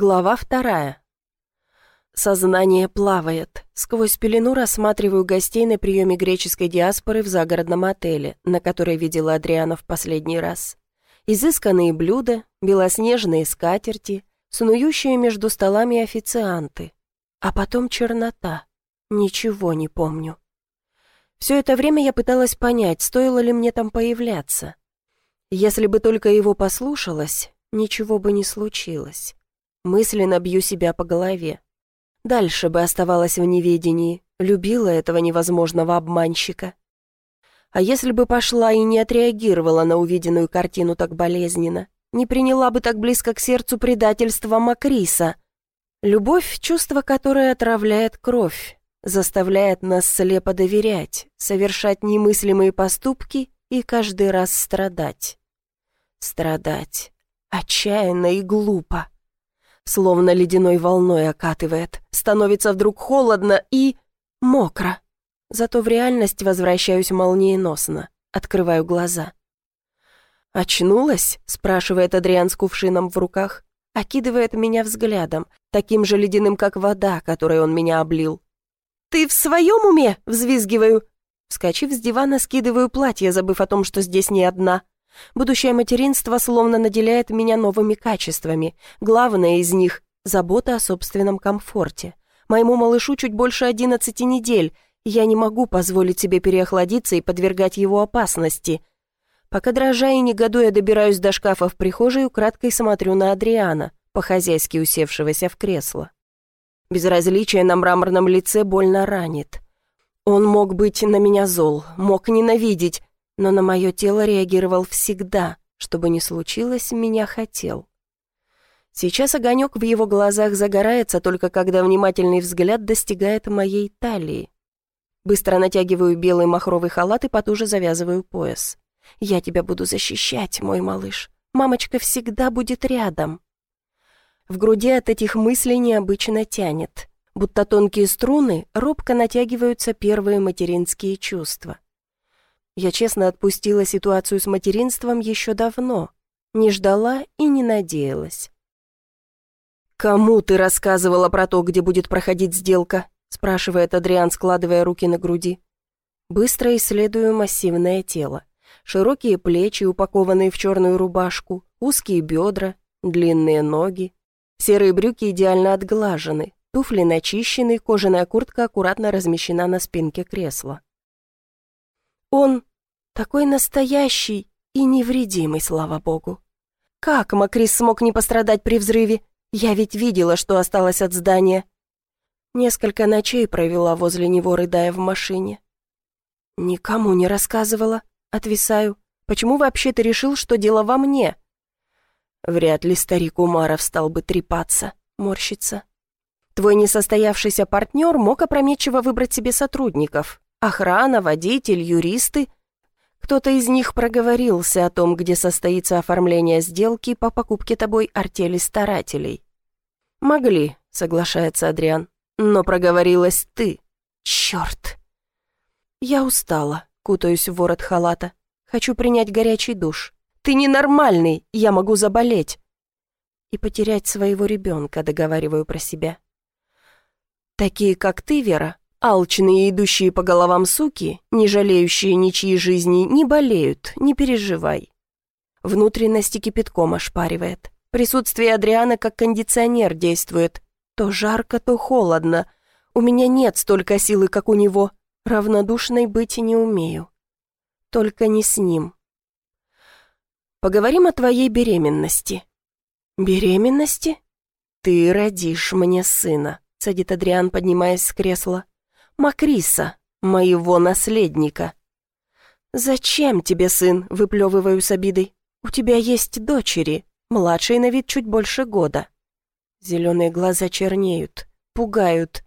Глава вторая. Сознание плавает. Сквозь пелену рассматриваю гостей на приеме греческой диаспоры в загородном отеле, на который видела Адриана в последний раз. Изысканные блюда, белоснежные скатерти, снующие между столами официанты. А потом чернота. Ничего не помню. Все это время я пыталась понять, стоило ли мне там появляться. Если бы только его послушалась, ничего бы не случилось. Мысленно бью себя по голове. Дальше бы оставалась в неведении, любила этого невозможного обманщика. А если бы пошла и не отреагировала на увиденную картину так болезненно, не приняла бы так близко к сердцу предательства Макриса? Любовь — чувство, которое отравляет кровь, заставляет нас слепо доверять, совершать немыслимые поступки и каждый раз страдать. Страдать. Отчаянно и глупо словно ледяной волной окатывает. Становится вдруг холодно и... мокро. Зато в реальность возвращаюсь молниеносно. Открываю глаза. «Очнулась?» — спрашивает Адриан с кувшином в руках. Окидывает меня взглядом, таким же ледяным, как вода, которой он меня облил. «Ты в своем уме?» — взвизгиваю. Вскочив с дивана, скидываю платье, забыв о том, что здесь не одна. Будущее материнство словно наделяет меня новыми качествами. Главное из них — забота о собственном комфорте. Моему малышу чуть больше одиннадцати недель. Я не могу позволить себе переохладиться и подвергать его опасности. Пока дрожа и негодуя добираюсь до шкафа в прихожей, украдкой смотрю на Адриана, по-хозяйски усевшегося в кресло. Безразличие на мраморном лице больно ранит. Он мог быть на меня зол, мог ненавидеть, но на мое тело реагировал всегда, что бы ни случилось, меня хотел. Сейчас огонек в его глазах загорается только когда внимательный взгляд достигает моей талии. Быстро натягиваю белый махровый халат и потуже завязываю пояс. «Я тебя буду защищать, мой малыш. Мамочка всегда будет рядом». В груди от этих мыслей необычно тянет, будто тонкие струны робко натягиваются первые материнские чувства. Я честно отпустила ситуацию с материнством еще давно. Не ждала и не надеялась. «Кому ты рассказывала про то, где будет проходить сделка?» спрашивает Адриан, складывая руки на груди. Быстро исследую массивное тело. Широкие плечи, упакованные в черную рубашку, узкие бедра, длинные ноги. Серые брюки идеально отглажены, туфли начищены, кожаная куртка аккуратно размещена на спинке кресла. Он такой настоящий и невредимый, слава богу. Как Макрис смог не пострадать при взрыве? Я ведь видела, что осталось от здания. Несколько ночей провела возле него, рыдая в машине. Никому не рассказывала. Отвисаю. Почему вообще ты решил, что дело во мне? Вряд ли старик Умаров стал бы трепаться, морщиться. Твой несостоявшийся партнер мог опрометчиво выбрать себе сотрудников. Охрана, водитель, юристы. Кто-то из них проговорился о том, где состоится оформление сделки по покупке тобой артели старателей. «Могли», — соглашается Адриан, — «но проговорилась ты. Черт!» Я устала, кутаюсь в ворот халата. Хочу принять горячий душ. «Ты ненормальный, я могу заболеть!» И потерять своего ребенка, договариваю про себя. Такие, как ты, Вера, Алчные, идущие по головам суки, не жалеющие ничьи жизни, не болеют, не переживай. Внутренности кипятком ошпаривает. Присутствие Адриана как кондиционер действует. То жарко, то холодно. У меня нет столько силы, как у него. Равнодушной быть не умею. Только не с ним. Поговорим о твоей беременности. Беременности? Ты родишь мне сына, садит Адриан, поднимаясь с кресла. Макриса, моего наследника. «Зачем тебе, сын?» — выплевываю с обидой. «У тебя есть дочери, младшей на вид чуть больше года». Зеленые глаза чернеют, пугают.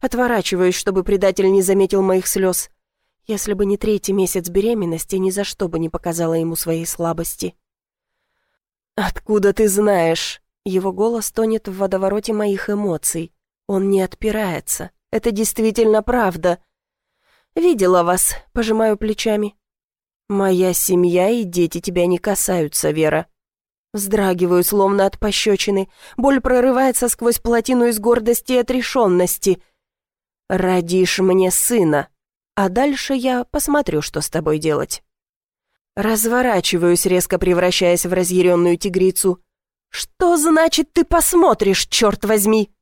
Отворачиваюсь, чтобы предатель не заметил моих слез. Если бы не третий месяц беременности, ни за что бы не показала ему своей слабости. «Откуда ты знаешь?» Его голос тонет в водовороте моих эмоций. Он не отпирается. Это действительно правда. Видела вас, пожимаю плечами. Моя семья и дети тебя не касаются, Вера. Вздрагиваю, словно от пощечины. Боль прорывается сквозь плотину из гордости и отрешенности. «Родишь мне сына, а дальше я посмотрю, что с тобой делать». Разворачиваюсь, резко превращаясь в разъяренную тигрицу. «Что значит ты посмотришь, черт возьми?»